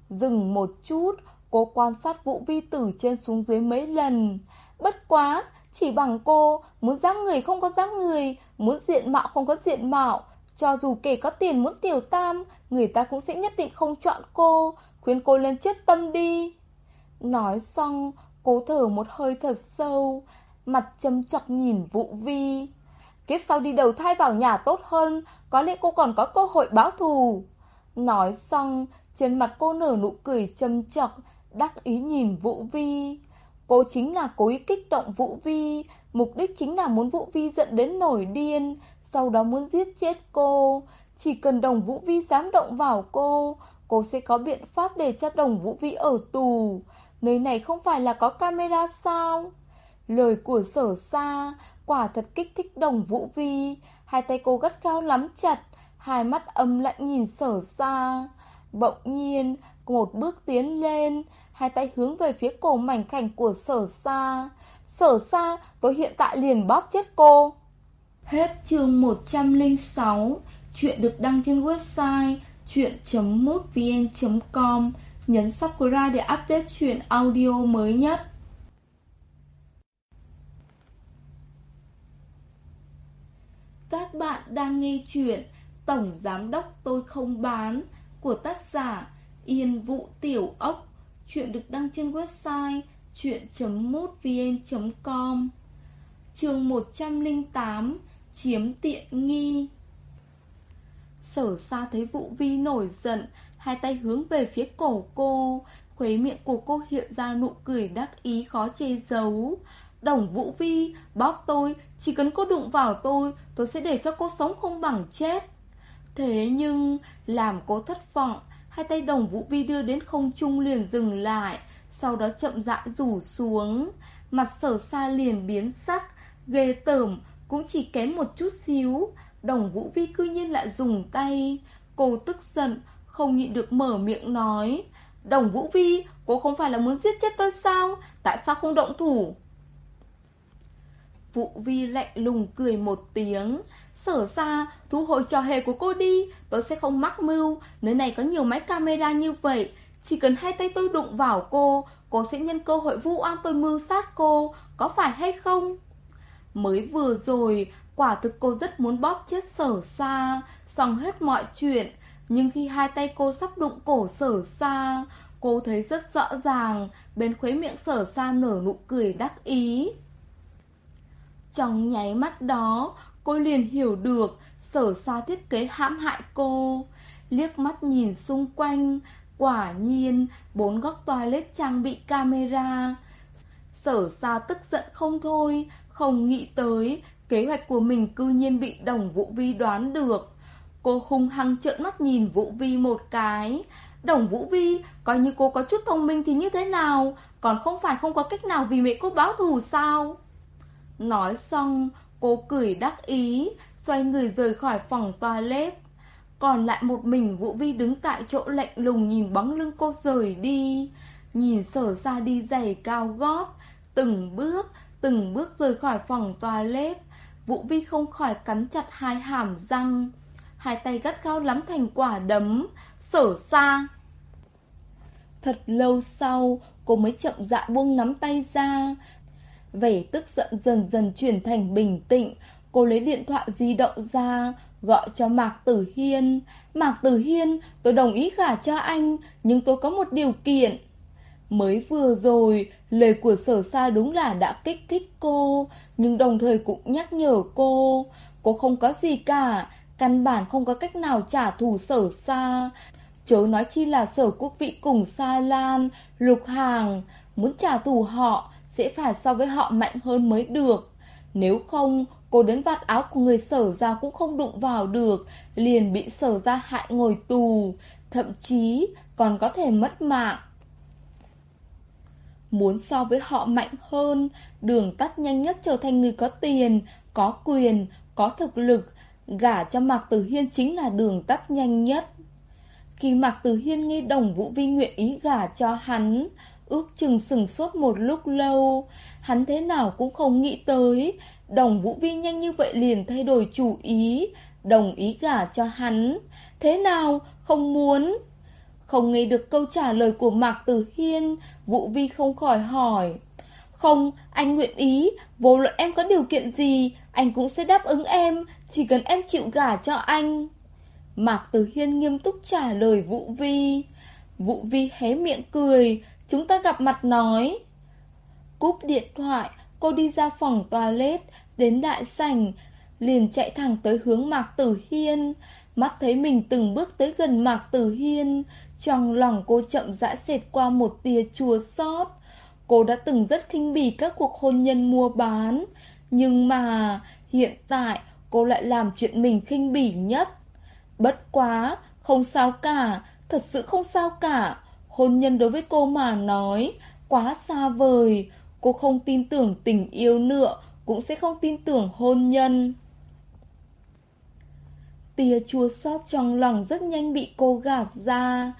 Dừng một chút Cô quan sát Vũ Vi từ trên xuống dưới mấy lần. Bất quá Chỉ bằng cô Muốn dáng người không có dáng người Muốn diện mạo không có diện mạo. Cho dù kể có tiền muốn tiểu tam, Người ta cũng sẽ nhất định không chọn cô, Khuyên cô lên chết tâm đi. Nói xong, Cố thở một hơi thật sâu, Mặt châm chọc nhìn Vũ Vi. Kiếp sau đi đầu thai vào nhà tốt hơn, Có lẽ cô còn có cơ hội báo thù. Nói xong, Trên mặt cô nở nụ cười châm chọc Đắc ý nhìn Vũ Vi. Cô chính là cố ý kích động Vũ Vi, Mục đích chính là muốn Vũ Vi dẫn đến nổi điên sau đó muốn giết chết cô. Chỉ cần đồng Vũ Vi dám động vào cô Cô sẽ có biện pháp để cho đồng Vũ Vi ở tù. Nơi này không phải là có camera sao? Lời của sở xa, Quả thật kích thích đồng Vũ Vi. Hai tay cô gắt cao lắm chặt, Hai mắt âm lạnh nhìn sở xa. Bỗng nhiên, Một bước tiến lên, Hai tay hướng về phía cổ mảnh khảnh của sở xa. Sở xa, Tôi hiện tại liền bóp chết cô. Hết chương 106 Chuyện được đăng trên website chuyện.mútvn.com Nhấn subscribe để update chuyện audio mới nhất. Các bạn đang nghe chuyện Tổng Giám Đốc Tôi Không Bán của tác giả Yên Vũ Tiểu Ốc. Chuyện được đăng trên website chuyện.mútvn.com Chương 108 Chiếm tiện nghi Sở xa thấy Vũ Vi nổi giận Hai tay hướng về phía cổ cô Khuấy miệng của cô hiện ra nụ cười đắc ý khó che giấu Đồng Vũ Vi, bóp tôi, chỉ cần cô đụng vào tôi, tôi sẽ để cho cô sống không bằng chết. Thế nhưng, làm cô thất vọng, hai tay đồng Vũ Vi đưa đến không trung liền dừng lại, sau đó chậm rãi rủ xuống. Mặt sở xa liền biến sắc, ghê tởm, cũng chỉ kém một chút xíu. Đồng Vũ Vi cư nhiên lại dùng tay. Cô tức giận, không nhịn được mở miệng nói. Đồng Vũ Vi, cô không phải là muốn giết chết tôi sao? Tại sao không động thủ? Vũ Vi lạnh lùng cười một tiếng. Sở ra thu hồi trò hề của cô đi, tôi sẽ không mắc mưu. Nơi này có nhiều máy camera như vậy. Chỉ cần hai tay tôi đụng vào cô, cô sẽ nhân cơ hội vu oan tôi mưu sát cô, có phải hay không? Mới vừa rồi, quả thực cô rất muốn bóp chết sở xa, xong hết mọi chuyện. Nhưng khi hai tay cô sắp đụng cổ sở xa, cô thấy rất rõ ràng, bên khuấy miệng sở xa nở nụ cười đắc ý. Trong nháy mắt đó, cô liền hiểu được sở xa thiết kế hãm hại cô. Liếc mắt nhìn xung quanh, quả nhiên bốn góc toilet trang bị camera. Sở xa tức giận không thôi, không nghĩ tới kế hoạch của mình cư nhiên bị đồng Vũ Vi đoán được. Cô hung hăng trợn mắt nhìn Vũ Vi một cái. Đồng Vũ Vi, coi như cô có chút thông minh thì như thế nào, còn không phải không có cách nào vì mẹ cô báo thù sao? Nói xong, cô cười đắc ý, xoay người rời khỏi phòng toilet. Còn lại một mình Vũ Vi đứng tại chỗ lạnh lùng nhìn bóng lưng cô rời đi. Nhìn sở ra đi giày cao gót, từng bước, từng bước rời khỏi phòng toilet. Vũ Vi không khỏi cắn chặt hai hàm răng. Hai tay gắt gao lắm thành quả đấm, sở xa. Thật lâu sau, cô mới chậm rãi buông nắm tay ra, Vẻ tức giận dần dần chuyển thành bình tĩnh Cô lấy điện thoại di động ra Gọi cho Mạc Tử Hiên Mạc Tử Hiên Tôi đồng ý gả cho anh Nhưng tôi có một điều kiện Mới vừa rồi Lời của sở sa đúng là đã kích thích cô Nhưng đồng thời cũng nhắc nhở cô Cô không có gì cả Căn bản không có cách nào trả thù sở sa Chớ nói chi là sở quốc vị cùng Sa Lan Lục Hàng Muốn trả thù họ sẽ phải so với họ mạnh hơn mới được. Nếu không, cô đến vạt áo của người sở ra cũng không đụng vào được, liền bị sở ra hại ngồi tù, thậm chí còn có thể mất mạng. Muốn so với họ mạnh hơn, đường tắt nhanh nhất trở thành người có tiền, có quyền, có thực lực, gả cho Mạc Tử Hiên chính là đường tắt nhanh nhất. Khi Mạc Tử Hiên nghe đồng Vũ Vi nguyện ý gả cho hắn, ước chừng sừng sốt một lúc lâu. Hắn thế nào cũng không nghĩ tới, đồng Vũ Vi nhanh như vậy liền thay đổi chủ ý, đồng ý gả cho hắn. Thế nào, không muốn? Không nghe được câu trả lời của Mạc Tử Hiên, Vũ Vi không khỏi hỏi. Không, anh nguyện ý, vô luận em có điều kiện gì, anh cũng sẽ đáp ứng em, chỉ cần em chịu gả cho anh. Mạc Tử Hiên nghiêm túc trả lời Vũ Vi. Vũ Vi hé miệng cười, Chúng ta gặp mặt nói. Cúp điện thoại, cô đi ra phòng toilet, đến đại sảnh, liền chạy thẳng tới hướng Mạc Tử Hiên. Mắt thấy mình từng bước tới gần Mạc Tử Hiên, trong lòng cô chậm rãi xẹt qua một tia chua xót. Cô đã từng rất khinh bỉ các cuộc hôn nhân mua bán, nhưng mà hiện tại cô lại làm chuyện mình khinh bỉ nhất. Bất quá, không sao cả, thật sự không sao cả. Hôn nhân đối với cô mà nói quá xa vời, cô không tin tưởng tình yêu nữa, cũng sẽ không tin tưởng hôn nhân. Tia chua xót trong lòng rất nhanh bị cô gạt ra,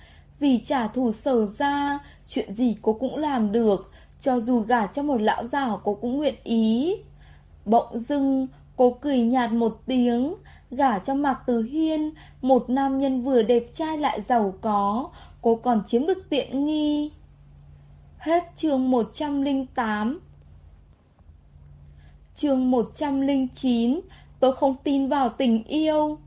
vì trả thù sở ra, chuyện gì cô cũng làm được, cho dù gả cho một lão già cô cũng nguyện ý. Bỗng dưng, cô cười nhạt một tiếng, gả cho Mạc Từ Hiên, một nam nhân vừa đẹp trai lại giàu có, cô còn chiếm được tiện nghi. Hết chương 108 Chương 109 Tôi không tin vào tình yêu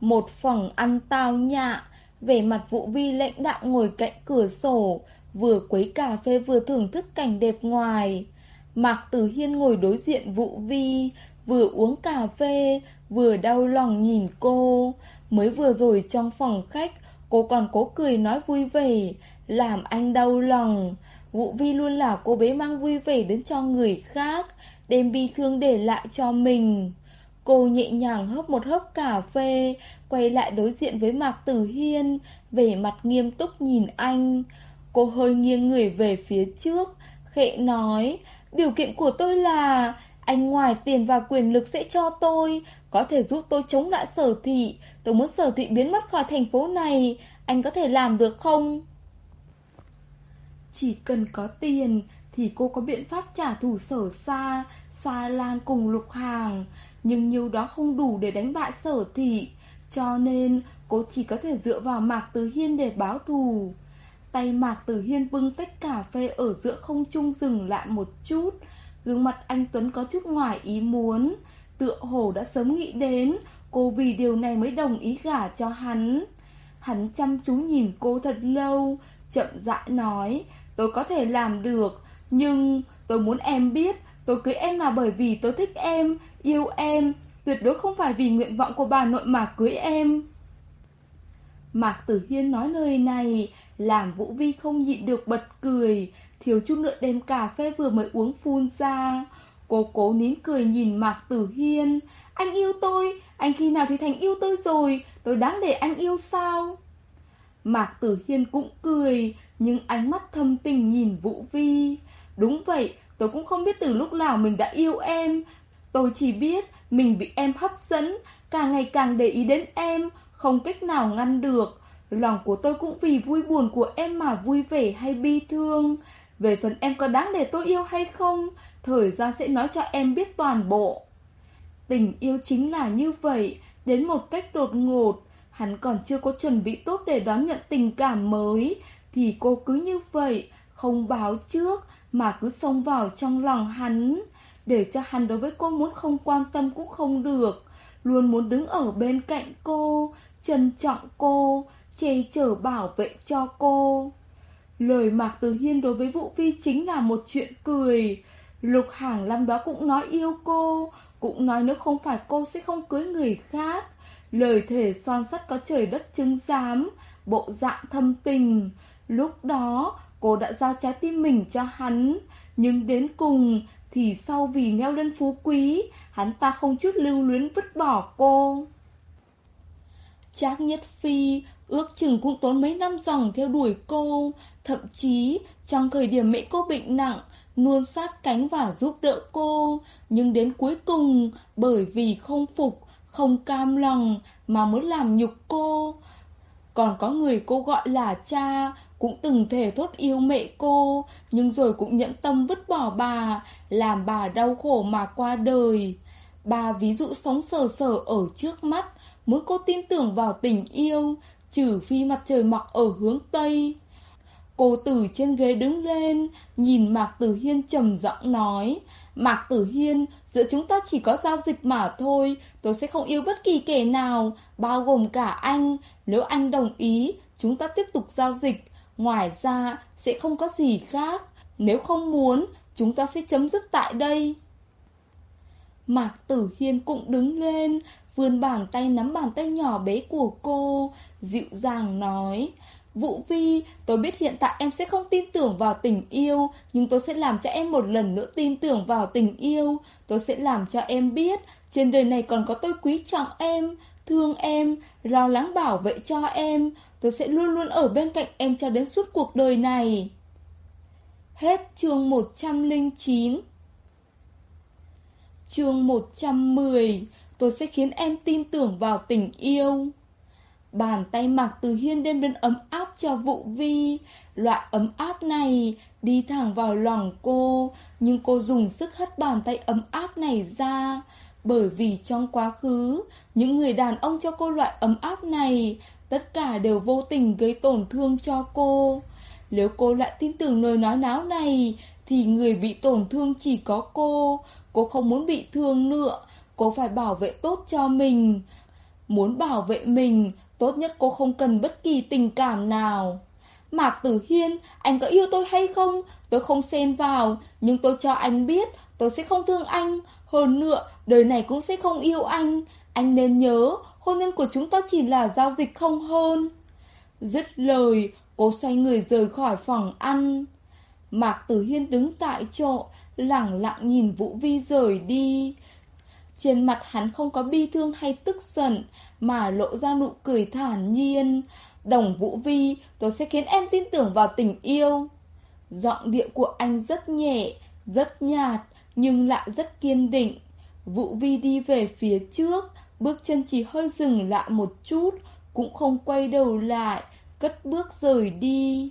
Một phòng ăn tao nhạ về mặt Vũ Vi lãnh đạo ngồi cạnh cửa sổ Vừa quấy cà phê vừa thưởng thức cảnh đẹp ngoài Mạc Tử Hiên ngồi đối diện Vũ Vi Vừa uống cà phê Vừa đau lòng nhìn cô Mới vừa rồi trong phòng khách Cô còn cố cười nói vui vẻ, làm anh đau lòng. Vũ Vi luôn là cô bé mang vui vẻ đến cho người khác, đem bi thương để lại cho mình. Cô nhẹ nhàng hớp một hớp cà phê, quay lại đối diện với Mạc Tử Hiên, vẻ mặt nghiêm túc nhìn anh. Cô hơi nghiêng người về phía trước, khẽ nói, điều kiện của tôi là anh ngoài tiền và quyền lực sẽ cho tôi, có thể giúp tôi chống lại sở thị, tôi muốn sở thị biến mất khỏi thành phố này, anh có thể làm được không? Chỉ cần có tiền thì cô có biện pháp trả thù sở xa, xa lan cùng lục hàng, nhưng nhiều đó không đủ để đánh bại sở thị, cho nên cô chỉ có thể dựa vào Mạc Tử Hiên để báo thù. Tay Mạc Tử Hiên bưng tách cà phê ở giữa không trung dừng lại một chút, gương mặt anh Tuấn có chút ngoài ý muốn, tựa hồ đã sớm nghĩ đến, cô vì điều này mới đồng ý gả cho hắn. Hắn chăm chú nhìn cô thật lâu, chậm rãi nói, tôi có thể làm được, nhưng tôi muốn em biết, tôi cưới em là bởi vì tôi thích em, yêu em, tuyệt đối không phải vì nguyện vọng của bà nội mà cưới em. Mạc Tử Hiên nói lời này, làm Vũ Vi không nhịn được bật cười, thiếu chút nữa đem cà phê vừa mới uống phun ra. Cô cố nín cười nhìn Mạc Tử Hiên, anh yêu tôi, anh khi nào thì thành yêu tôi rồi, tôi đáng để anh yêu sao? Mạc Tử Hiên cũng cười, nhưng ánh mắt thâm tình nhìn Vũ Vi. Đúng vậy, tôi cũng không biết từ lúc nào mình đã yêu em. Tôi chỉ biết mình bị em hấp dẫn, càng ngày càng để ý đến em, không cách nào ngăn được. Lòng của tôi cũng vì vui buồn của em mà vui vẻ hay bi thương. Về phần em có đáng để tôi yêu hay không, thời gian sẽ nói cho em biết toàn bộ. Tình yêu chính là như vậy, đến một cách đột ngột, hắn còn chưa có chuẩn bị tốt để đón nhận tình cảm mới, thì cô cứ như vậy, không báo trước, mà cứ xông vào trong lòng hắn. Để cho hắn đối với cô muốn không quan tâm cũng không được, luôn muốn đứng ở bên cạnh cô, trân trọng cô, che chở bảo vệ cho cô. Lời Mạc Từ Hiên đối với Vũ Vi chính là một chuyện cười. Lục Hàng Lâm đó cũng nói yêu cô, cũng nói nếu không phải cô sẽ không cưới người khác. Lời thể son sắt có trời đất chứng giám, bộ dạng thâm tình. Lúc đó, cô đã giao trái tim mình cho hắn, nhưng đến cùng thì sau vì leo lên phú quý, hắn ta không chút lưu luyến vứt bỏ cô. Trác Nhất Phi ước chừng cũng tốn mấy năm dòng theo đuổi cô, thậm chí trong thời điểm mẹ cô bệnh nặng, luôn sát cánh và giúp đỡ cô, nhưng đến cuối cùng, bởi vì không phục, không cam lòng mà muốn làm nhục cô. Còn có người cô gọi là cha, cũng từng thể thốt yêu mẹ cô, nhưng rồi cũng nhẫn tâm vứt bỏ bà, làm bà đau khổ mà qua đời. Bà ví dụ sống sờ sờ ở trước mắt, muốn cô tin tưởng vào tình yêu, trừ phi mặt trời mọc ở hướng Tây. Cô từ trên ghế đứng lên, nhìn Mạc Tử Hiên trầm giọng nói, Mạc Tử Hiên, giữa chúng ta chỉ có giao dịch mà thôi, tôi sẽ không yêu bất kỳ kẻ nào, bao gồm cả anh, nếu anh đồng ý, chúng ta tiếp tục giao dịch, ngoài ra sẽ không có gì khác, nếu không muốn, chúng ta sẽ chấm dứt tại đây. Mạc Tử Hiên cũng đứng lên, vươn bàn tay nắm bàn tay nhỏ bé của cô, dịu dàng nói, Vũ Vi, tôi biết hiện tại em sẽ không tin tưởng vào tình yêu, nhưng tôi sẽ làm cho em một lần nữa tin tưởng vào tình yêu. Tôi sẽ làm cho em biết, trên đời này còn có tôi quý trọng em, thương em, lo lắng bảo vệ cho em. Tôi sẽ luôn luôn ở bên cạnh em cho đến suốt cuộc đời này. Hết chương 109 Chương 110 Tôi sẽ khiến em tin tưởng vào tình yêu Bàn tay mặc Từ Hiên đem đến ấm áp cho vụ Vi. Loại ấm áp này đi thẳng vào lòng cô, nhưng cô dùng sức hất bàn tay ấm áp này ra. Bởi vì trong quá khứ, những người đàn ông cho cô loại ấm áp này, tất cả đều vô tình gây tổn thương cho cô. Nếu cô lại tin tưởng lời nói náo này, thì người bị tổn thương chỉ có cô. Cô không muốn bị thương nữa, cô phải bảo vệ tốt cho mình. Muốn bảo vệ mình, Tốt nhất cô không cần bất kỳ tình cảm nào. Mạc Tử Hiên, anh có yêu tôi hay không? Tôi không xen vào, nhưng tôi cho anh biết tôi sẽ không thương anh. Hơn nữa, đời này cũng sẽ không yêu anh. Anh nên nhớ, hôn nhân của chúng ta chỉ là giao dịch không hơn. Dứt lời, cô xoay người rời khỏi phòng ăn. Mạc Tử Hiên đứng tại chỗ, lặng lặng nhìn Vũ Vi rời đi. Trên mặt hắn không có bi thương hay tức giận, mà lộ ra nụ cười thản nhiên. Đồng Vũ Vi, tôi sẽ khiến em tin tưởng vào tình yêu. Giọng điệu của anh rất nhẹ, rất nhạt, nhưng lại rất kiên định. Vũ Vi đi về phía trước, bước chân chỉ hơi dừng lại một chút, cũng không quay đầu lại, cất bước rời đi.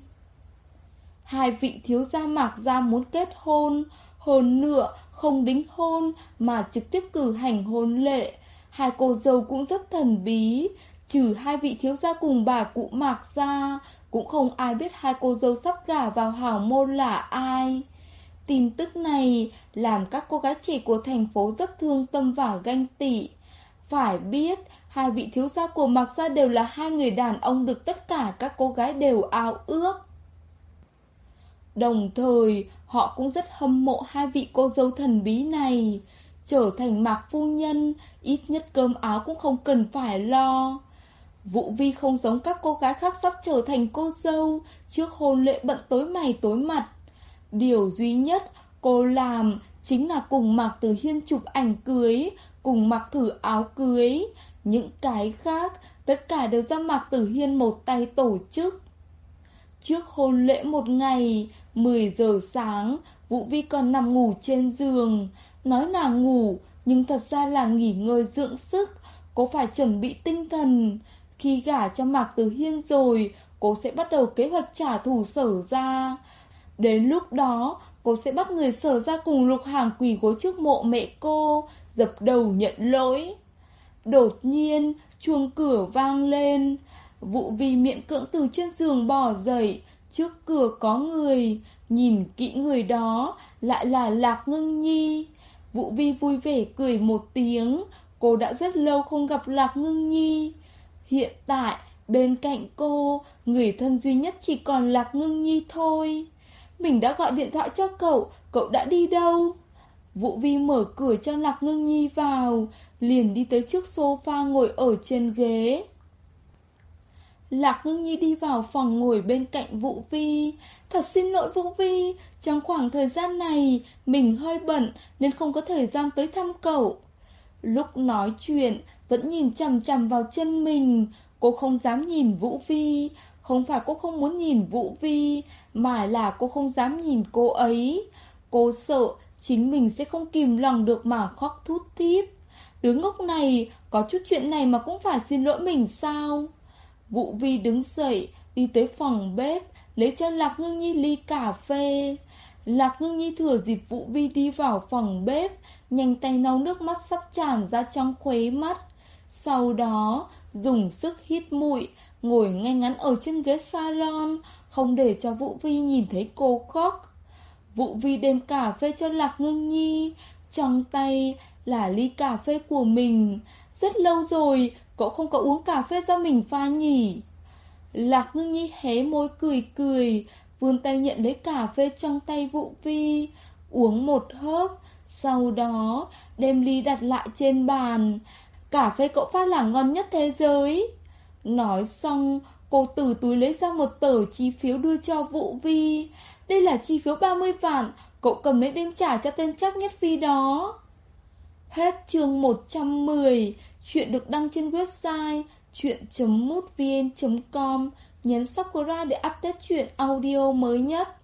Hai vị thiếu gia mạc gia muốn kết hôn, hơn nữa không đính hôn mà trực tiếp cử hành hôn lệ. Hai cô dâu cũng rất thần bí, trừ hai vị thiếu gia cùng bà cụ mạc gia, cũng không ai biết hai cô dâu sắp gả vào hào môn là ai. Tin tức này làm các cô gái trẻ của thành phố rất thương tâm và ganh tị. Phải biết, hai vị thiếu gia của Mạc Gia đều là hai người đàn ông được tất cả các cô gái đều ao ước. Đồng thời, họ cũng rất hâm mộ hai vị cô dâu thần bí này. Trở thành Mạc Phu Nhân, ít nhất cơm áo cũng không cần phải lo. Vũ Vi không giống các cô gái khác sắp trở thành cô dâu, trước hôn lễ bận tối mày tối mặt. Điều duy nhất cô làm chính là cùng Mạc Tử Hiên chụp ảnh cưới, cùng mặc thử áo cưới. Những cái khác, tất cả đều do Mạc Tử Hiên một tay tổ chức. Trước hôn lễ một ngày, 10 giờ sáng, Vũ Vi còn nằm ngủ trên giường. Nói là ngủ, nhưng thật ra là nghỉ ngơi dưỡng sức. Cô phải chuẩn bị tinh thần. Khi gả cho Mạc Tử Hiên rồi, cô sẽ bắt đầu kế hoạch trả thù sở ra. Đến lúc đó, cô sẽ bắt người sở ra cùng lục hàng quỳ gối trước mộ mẹ cô, dập đầu nhận lỗi. Đột nhiên, chuông cửa vang lên. Vụ vì miệng cưỡng từ trên giường bò dậy, trước cửa có người, nhìn kỹ người đó, lại là Lạc Ngưng Nhi. Vũ Vi vui vẻ cười một tiếng, cô đã rất lâu không gặp Lạc Ngưng Nhi. Hiện tại, bên cạnh cô, người thân duy nhất chỉ còn Lạc Ngưng Nhi thôi. Mình đã gọi điện thoại cho cậu, cậu đã đi đâu? Vũ Vi mở cửa cho Lạc Ngưng Nhi vào, liền đi tới trước sofa ngồi ở trên ghế. Lạc Ngưng Nhi đi vào phòng ngồi bên cạnh Vũ Vi. Thật xin lỗi Vũ Vi, trong khoảng thời gian này mình hơi bận nên không có thời gian tới thăm cậu. Lúc nói chuyện vẫn nhìn chằm chằm vào chân mình, cô không dám nhìn Vũ Vi. Không phải cô không muốn nhìn Vũ Vi, mà là cô không dám nhìn cô ấy. Cô sợ chính mình sẽ không kìm lòng được mà khóc thút thít. Đứa ngốc này, có chút chuyện này mà cũng phải xin lỗi mình sao? Vũ Vi đứng dậy, đi tới phòng bếp, lấy cho Lạc Ngưng Nhi ly cà phê. Lạc Ngưng Nhi thừa dịp Vũ Vi đi vào phòng bếp, nhanh tay nấu nước mắt sắp tràn ra trong khuế mắt. Sau đó, dùng sức hít mũi, ngồi ngay ngắn ở trên ghế salon, không để cho Vũ Vi nhìn thấy cô khóc. Vũ Vi đem cà phê cho Lạc Ngưng Nhi, trong tay là ly cà phê của mình. Rất lâu rồi, cậu không có uống cà phê do mình pha nhỉ. Lạc Ngưng Nhi hé môi cười cười, vươn tay nhận lấy cà phê trong tay Vũ Vi, uống một hớp, sau đó đem ly đặt lại trên bàn. Cà phê cậu pha là ngon nhất thế giới. Nói xong, cô từ túi lấy ra một tờ chi phiếu đưa cho Vũ Vi. Đây là chi phiếu 30 vạn, cậu cầm lấy đem trả cho tên chắc nhất phi đó. Hết chương 110, chuyện được đăng trên website chuyện.mútvn.com, nhấn subscribe để update chuyện audio mới nhất.